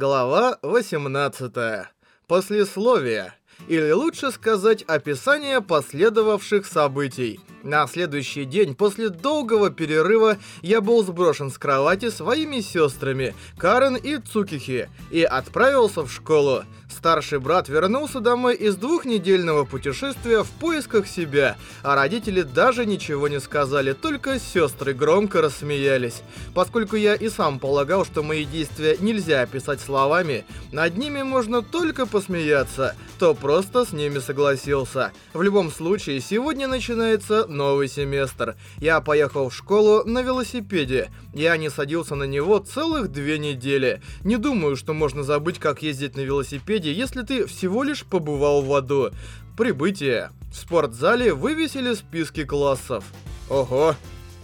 Глава 18. Послесловие. Или лучше сказать, описание последовавших событий. На следующий день, после долгого перерыва, я был сброшен с кровати своими сестрами, Карен и Цукихи, и отправился в школу. Старший брат вернулся домой из двухнедельного путешествия в поисках себя, а родители даже ничего не сказали, только сестры громко рассмеялись. Поскольку я и сам полагал, что мои действия нельзя описать словами, над ними можно только посмеяться, то просто с ними согласился. В любом случае, сегодня начинается новый семестр. Я поехал в школу на велосипеде. Я не садился на него целых две недели. Не думаю, что можно забыть, как ездить на велосипеде, если ты всего лишь побывал в аду. Прибытие. В спортзале вывесили списки классов. Ого!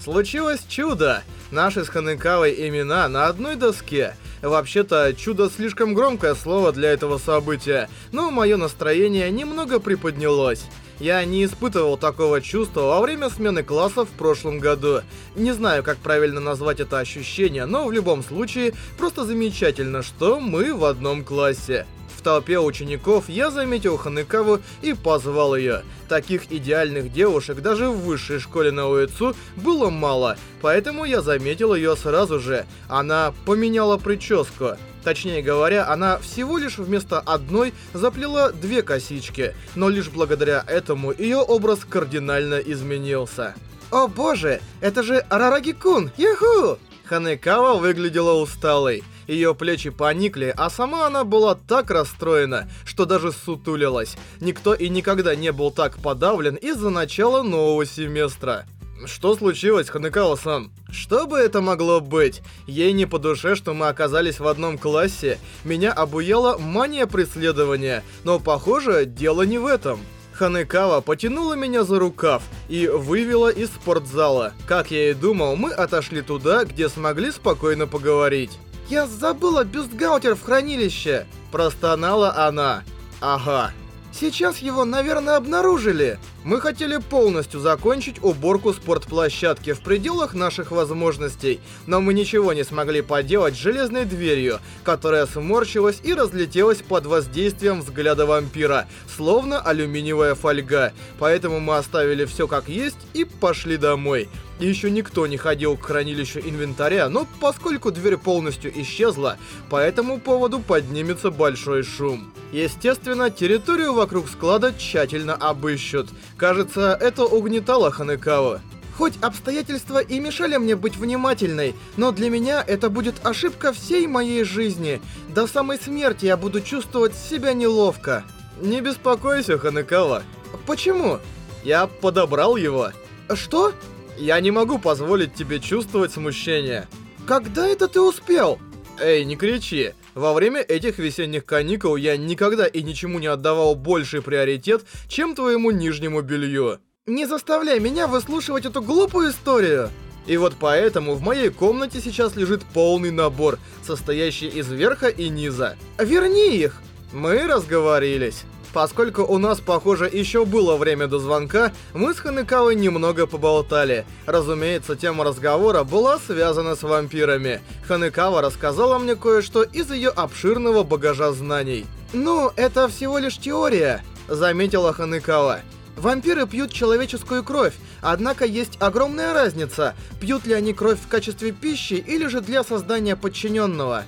Случилось чудо! Наши с Ханекавой имена на одной доске. Вообще-то, чудо слишком громкое слово для этого события, но мое настроение немного приподнялось. Я не испытывал такого чувства во время смены классов в прошлом году. Не знаю, как правильно назвать это ощущение, но в любом случае, просто замечательно, что мы в одном классе толпе учеников я заметил Ханекаву и позвал ее. Таких идеальных девушек даже в высшей школе на Уэцу было мало, поэтому я заметил ее сразу же. Она поменяла прическу. Точнее говоря, она всего лишь вместо одной заплела две косички, но лишь благодаря этому ее образ кардинально изменился. «О боже, это же Арараги-кун! Яху!» Ханекава выглядела усталой. Ее плечи поникли, а сама она была так расстроена, что даже сутулилась. Никто и никогда не был так подавлен из-за начала нового семестра. Что случилось, Ханекао-сан? Что бы это могло быть? Ей не по душе, что мы оказались в одном классе. Меня обуяла мания преследования, но, похоже, дело не в этом. Ханекава потянула меня за рукав и вывела из спортзала. Как я и думал, мы отошли туда, где смогли спокойно поговорить. «Я забыла бюстгальтер в хранилище!» Простонала она. «Ага. Сейчас его, наверное, обнаружили!» Мы хотели полностью закончить уборку спортплощадки в пределах наших возможностей, но мы ничего не смогли поделать с железной дверью, которая сморщилась и разлетелась под воздействием взгляда вампира, словно алюминиевая фольга. Поэтому мы оставили все как есть и пошли домой. Еще никто не ходил к хранилищу инвентаря, но поскольку дверь полностью исчезла, по этому поводу поднимется большой шум. Естественно, территорию вокруг склада тщательно обыщут. Кажется, это угнетало Ханекава. Хоть обстоятельства и мешали мне быть внимательной, но для меня это будет ошибка всей моей жизни. До самой смерти я буду чувствовать себя неловко. Не беспокойся, Ханекава. Почему? Я подобрал его. Что? Я не могу позволить тебе чувствовать смущение. Когда это ты успел? Эй, не кричи. Во время этих весенних каникул я никогда и ничему не отдавал больший приоритет, чем твоему нижнему белью. Не заставляй меня выслушивать эту глупую историю. И вот поэтому в моей комнате сейчас лежит полный набор, состоящий из верха и низа. Верни их! Мы разговорились. Поскольку у нас, похоже, еще было время до звонка, мы с Ханекавой немного поболтали. Разумеется, тема разговора была связана с вампирами. Ханекава рассказала мне кое-что из ее обширного багажа знаний. «Ну, это всего лишь теория», — заметила Ханекава. Вампиры пьют человеческую кровь, однако есть огромная разница, пьют ли они кровь в качестве пищи или же для создания подчиненного.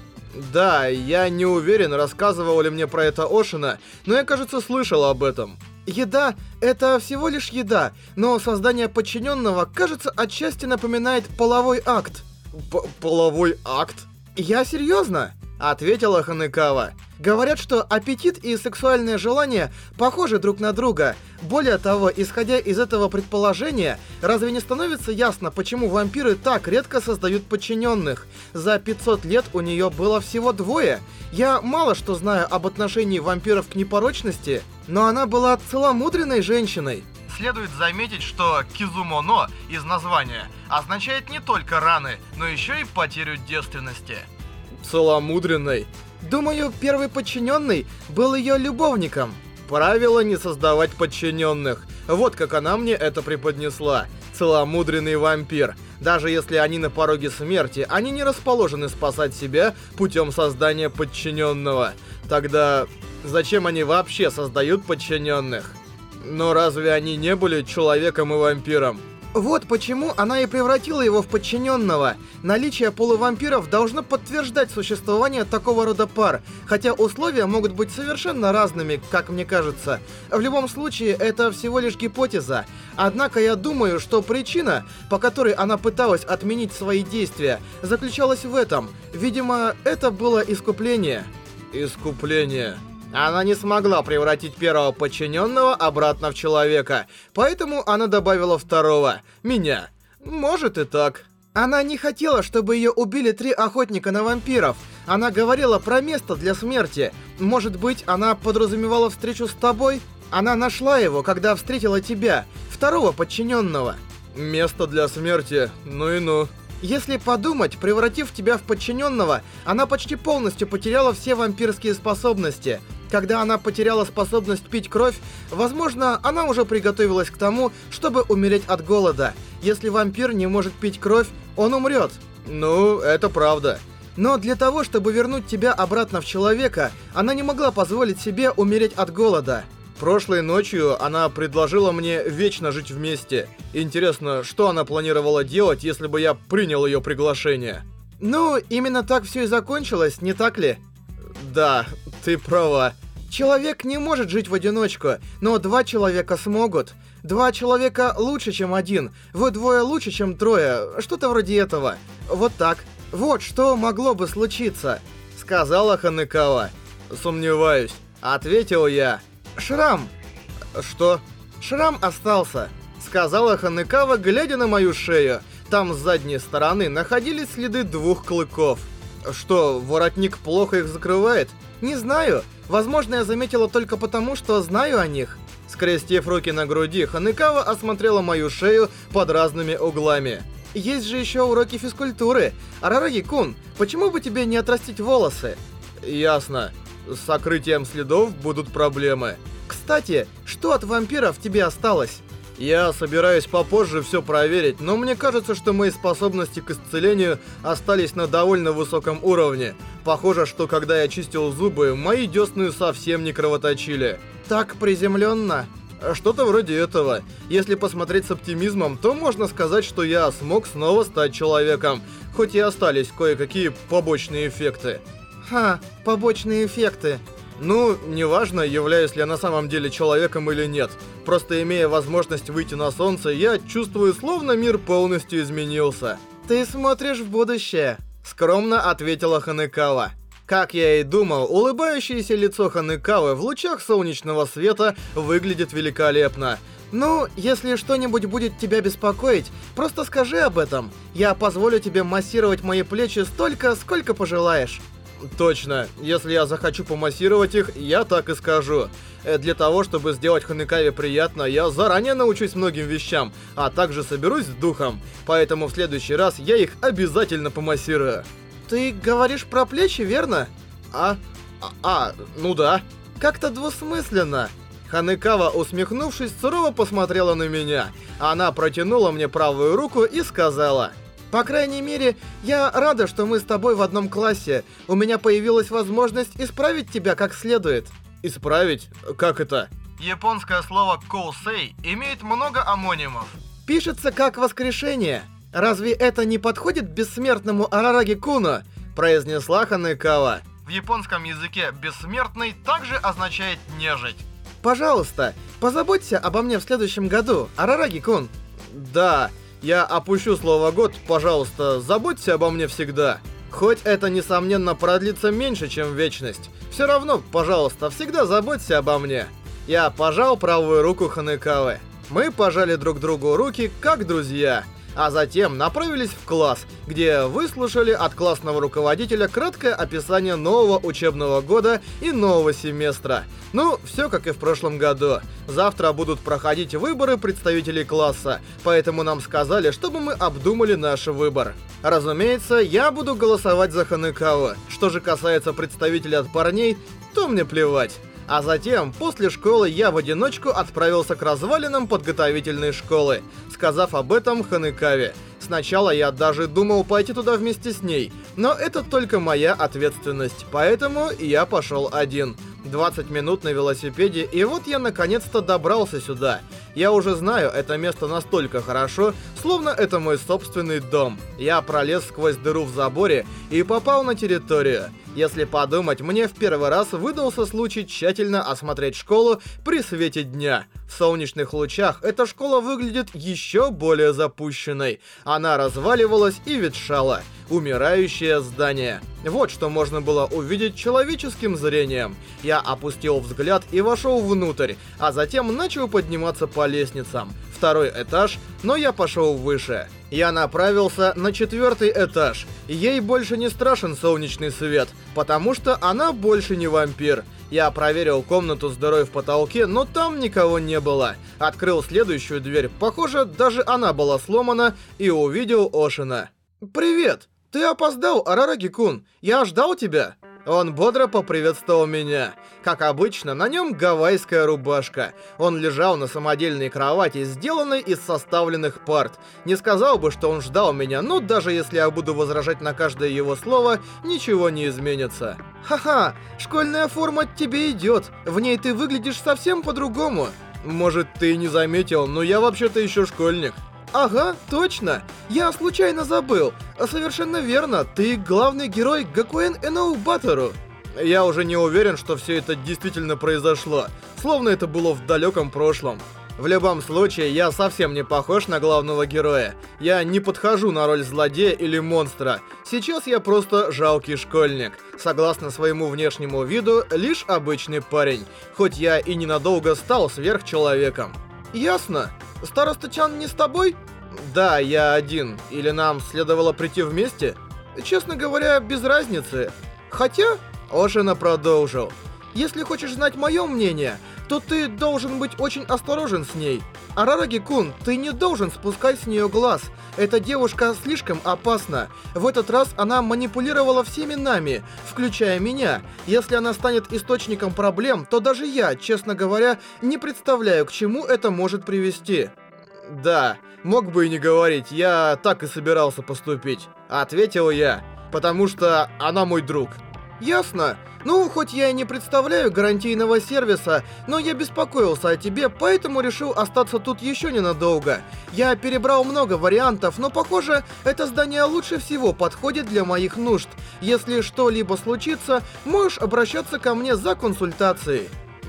Да, я не уверен, рассказывал ли мне про это Ошина, но я, кажется, слышал об этом. Еда — это всего лишь еда, но создание подчиненного, кажется, отчасти напоминает половой акт. П половой акт? Я серьезно? Ответила Ханекава. Говорят, что аппетит и сексуальное желание похожи друг на друга. Более того, исходя из этого предположения, разве не становится ясно, почему вампиры так редко создают подчиненных? За 500 лет у нее было всего двое. Я мало что знаю об отношении вампиров к непорочности, но она была целомудренной женщиной. Следует заметить, что «кизумоно» из названия означает не только раны, но еще и потерю девственности. Целомудренной? Думаю, первый подчиненный был ее любовником. Правило не создавать подчиненных. Вот как она мне это преподнесла. целомудренный вампир. Даже если они на пороге смерти, они не расположены спасать себя путем создания подчиненного. Тогда зачем они вообще создают подчиненных? Но разве они не были человеком и вампиром? Вот почему она и превратила его в подчиненного. Наличие полувампиров должно подтверждать существование такого рода пар, хотя условия могут быть совершенно разными, как мне кажется. В любом случае, это всего лишь гипотеза. Однако я думаю, что причина, по которой она пыталась отменить свои действия, заключалась в этом. Видимо, это было искупление. Искупление. Она не смогла превратить первого подчиненного обратно в человека, поэтому она добавила второго, меня. Может и так. Она не хотела, чтобы ее убили три охотника на вампиров. Она говорила про место для смерти. Может быть, она подразумевала встречу с тобой? Она нашла его, когда встретила тебя, второго подчиненного. Место для смерти, ну и ну. Если подумать, превратив тебя в подчиненного, она почти полностью потеряла все вампирские способности. Когда она потеряла способность пить кровь, возможно, она уже приготовилась к тому, чтобы умереть от голода. Если вампир не может пить кровь, он умрет. Ну, это правда. Но для того, чтобы вернуть тебя обратно в человека, она не могла позволить себе умереть от голода. Прошлой ночью она предложила мне вечно жить вместе. Интересно, что она планировала делать, если бы я принял ее приглашение? Ну, именно так все и закончилось, не так ли? Да, ты права. Человек не может жить в одиночку, но два человека смогут. Два человека лучше, чем один. Вы двое лучше, чем трое. Что-то вроде этого. Вот так. Вот что могло бы случиться. Сказала Ханекава. Сомневаюсь. Ответил я. Шрам. Что? Шрам остался. Сказала Ханекава, глядя на мою шею. Там с задней стороны находились следы двух клыков. Что, воротник плохо их закрывает? Не знаю. Возможно, я заметила только потому, что знаю о них. Скрестив руки на груди, Ханекава осмотрела мою шею под разными углами. Есть же еще уроки физкультуры. Арараги-кун, почему бы тебе не отрастить волосы? Ясно. С сокрытием следов будут проблемы. Кстати, что от вампиров тебе осталось? Я собираюсь попозже все проверить, но мне кажется, что мои способности к исцелению остались на довольно высоком уровне. Похоже, что когда я чистил зубы, мои десны совсем не кровоточили. Так приземленно. Что-то вроде этого. Если посмотреть с оптимизмом, то можно сказать, что я смог снова стать человеком, хоть и остались кое-какие побочные эффекты. Ха, побочные эффекты. Ну, неважно, являюсь ли я на самом деле человеком или нет. Просто имея возможность выйти на солнце, я чувствую, словно мир полностью изменился. Ты смотришь в будущее, скромно ответила Ханекава. Как я и думал, улыбающееся лицо Ханекавы в лучах солнечного света выглядит великолепно. Ну, если что-нибудь будет тебя беспокоить, просто скажи об этом. Я позволю тебе массировать мои плечи столько, сколько пожелаешь. Точно. Если я захочу помассировать их, я так и скажу. Э, для того, чтобы сделать Ханекаве приятно, я заранее научусь многим вещам, а также соберусь с духом. Поэтому в следующий раз я их обязательно помассирую. Ты говоришь про плечи, верно? А? А, а ну да. Как-то двусмысленно. Ханекава, усмехнувшись, сурово посмотрела на меня. Она протянула мне правую руку и сказала... По крайней мере, я рада, что мы с тобой в одном классе. У меня появилась возможность исправить тебя как следует. Исправить? Как это? Японское слово «коусей» имеет много амонимов. Пишется как «воскрешение». Разве это не подходит бессмертному Арараги Куна? Произнесла Ханекава. В японском языке «бессмертный» также означает «нежить». Пожалуйста, позаботься обо мне в следующем году, Арараги Кун. Да, я опущу слово «год», пожалуйста, заботься обо мне всегда. Хоть это, несомненно, продлится меньше, чем вечность. Все равно, пожалуйста, всегда заботься обо мне. Я пожал правую руку Ханекавы. Мы пожали друг другу руки, как друзья а затем направились в класс, где выслушали от классного руководителя краткое описание нового учебного года и нового семестра. Ну, все как и в прошлом году. Завтра будут проходить выборы представителей класса, поэтому нам сказали, чтобы мы обдумали наш выбор. Разумеется, я буду голосовать за Ханекаву. Что же касается представителей от парней, то мне плевать. А затем, после школы, я в одиночку отправился к развалинам подготовительной школы, сказав об этом Ханекаве. Сначала я даже думал пойти туда вместе с ней, но это только моя ответственность, поэтому я пошел один. 20 минут на велосипеде, и вот я наконец-то добрался сюда. Я уже знаю это место настолько хорошо, словно это мой собственный дом. Я пролез сквозь дыру в заборе и попал на территорию. Если подумать, мне в первый раз выдался случай тщательно осмотреть школу при свете дня. В солнечных лучах эта школа выглядит еще более запущенной. Она разваливалась и ветшала. Умирающее здание. Вот что можно было увидеть человеческим зрением. Я опустил взгляд и вошел внутрь, а затем начал подниматься по лестницам. Второй этаж, но я пошел выше. Я направился на четвертый этаж. Ей больше не страшен солнечный свет, потому что она больше не вампир. Я проверил комнату с дырой в потолке, но там никого не было. Открыл следующую дверь, похоже, даже она была сломана, и увидел Ошина. «Привет! Ты опоздал, Арараги-кун! Я ждал тебя!» Он бодро поприветствовал меня. Как обычно, на нем гавайская рубашка. Он лежал на самодельной кровати, сделанной из составленных парт. Не сказал бы, что он ждал меня, но даже если я буду возражать на каждое его слово, ничего не изменится. «Ха-ха, школьная форма тебе идет. В ней ты выглядишь совсем по-другому». «Может, ты не заметил, но я вообще-то еще школьник». Ага, точно. Я случайно забыл. Совершенно верно, ты главный герой Гакуэн Эноу Баттеру. Я уже не уверен, что все это действительно произошло. Словно это было в далеком прошлом. В любом случае, я совсем не похож на главного героя. Я не подхожу на роль злодея или монстра. Сейчас я просто жалкий школьник. Согласно своему внешнему виду, лишь обычный парень. Хоть я и ненадолго стал сверхчеловеком. Ясно. Староста Чан не с тобой? Да, я один. Или нам следовало прийти вместе? Честно говоря, без разницы. Хотя... Ошина продолжил. Если хочешь знать мое мнение, то ты должен быть очень осторожен с ней. Арараги-кун, ты не должен спускать с нее глаз. Эта девушка слишком опасна. В этот раз она манипулировала всеми нами, включая меня. Если она станет источником проблем, то даже я, честно говоря, не представляю, к чему это может привести. Да, мог бы и не говорить, я так и собирался поступить. Ответил я, потому что она мой друг. Ясно. Ну, хоть я и не представляю гарантийного сервиса, но я беспокоился о тебе, поэтому решил остаться тут еще ненадолго. Я перебрал много вариантов, но похоже, это здание лучше всего подходит для моих нужд. Если что-либо случится, можешь обращаться ко мне за консультацией.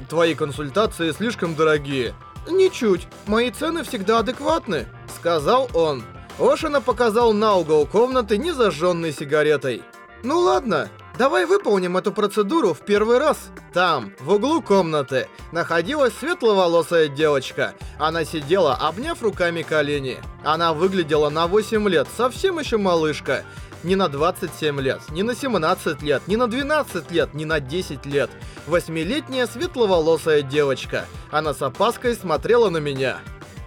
Твои консультации слишком дорогие. Ничуть. Мои цены всегда адекватны, сказал он. Ошина показал на угол комнаты незажженной сигаретой. Ну ладно, Давай выполним эту процедуру в первый раз. Там, в углу комнаты, находилась светловолосая девочка. Она сидела, обняв руками колени. Она выглядела на 8 лет, совсем еще малышка. Не на 27 лет, не на 17 лет, не на 12 лет, не на 10 лет. Восьмилетняя светловолосая девочка. Она с опаской смотрела на меня.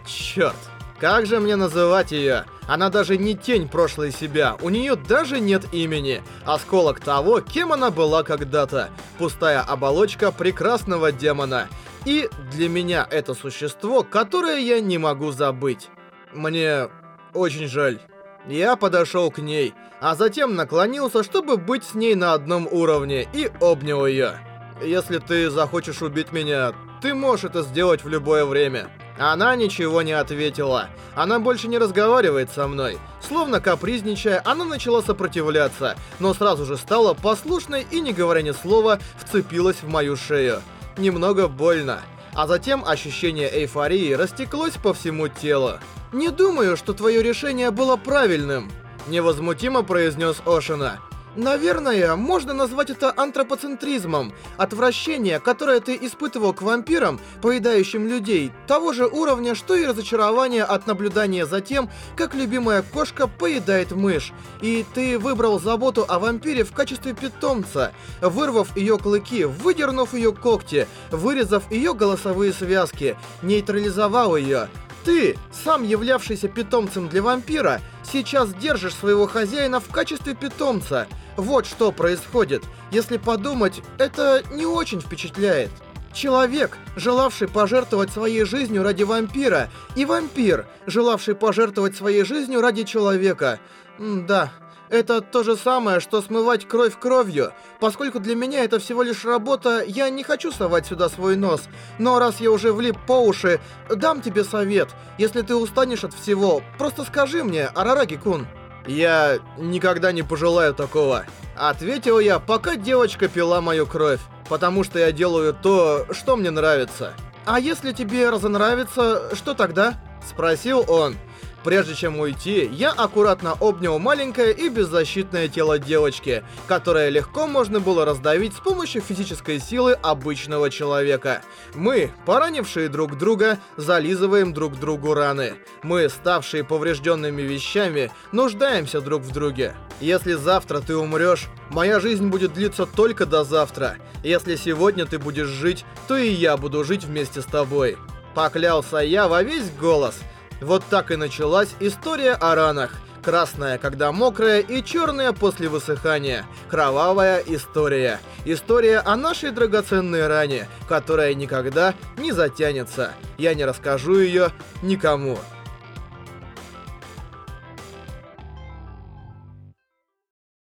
Черт, как же мне называть ее? Она даже не тень прошлой себя, у нее даже нет имени. Осколок того, кем она была когда-то. Пустая оболочка прекрасного демона. И для меня это существо, которое я не могу забыть. Мне очень жаль. Я подошел к ней, а затем наклонился, чтобы быть с ней на одном уровне, и обнял ее. Если ты захочешь убить меня, ты можешь это сделать в любое время. Она ничего не ответила. Она больше не разговаривает со мной. Словно капризничая, она начала сопротивляться, но сразу же стала послушной и, не говоря ни слова, вцепилась в мою шею. Немного больно. А затем ощущение эйфории растеклось по всему телу. «Не думаю, что твое решение было правильным», — невозмутимо произнес Ошина. Наверное, можно назвать это антропоцентризмом. Отвращение, которое ты испытывал к вампирам, поедающим людей, того же уровня, что и разочарование от наблюдания за тем, как любимая кошка поедает мышь. И ты выбрал заботу о вампире в качестве питомца, вырвав ее клыки, выдернув ее когти, вырезав ее голосовые связки, нейтрализовал ее. Ты, сам являвшийся питомцем для вампира, сейчас держишь своего хозяина в качестве питомца. Вот что происходит. Если подумать, это не очень впечатляет. Человек, желавший пожертвовать своей жизнью ради вампира, и вампир, желавший пожертвовать своей жизнью ради человека. М да, это то же самое, что смывать кровь кровью. Поскольку для меня это всего лишь работа, я не хочу совать сюда свой нос. Но раз я уже влип по уши, дам тебе совет. Если ты устанешь от всего, просто скажи мне, Арараги-кун. Я никогда не пожелаю такого. Ответил я, пока девочка пила мою кровь. Потому что я делаю то, что мне нравится. А если тебе разонравится, что тогда? Спросил он. Прежде чем уйти, я аккуратно обнял маленькое и беззащитное тело девочки, которое легко можно было раздавить с помощью физической силы обычного человека. Мы, поранившие друг друга, зализываем друг другу раны. Мы, ставшие поврежденными вещами, нуждаемся друг в друге. Если завтра ты умрешь, моя жизнь будет длиться только до завтра. Если сегодня ты будешь жить, то и я буду жить вместе с тобой. Поклялся я во весь голос — вот так и началась история о ранах. Красная, когда мокрая, и черная после высыхания. Кровавая история. История о нашей драгоценной ране, которая никогда не затянется. Я не расскажу ее никому.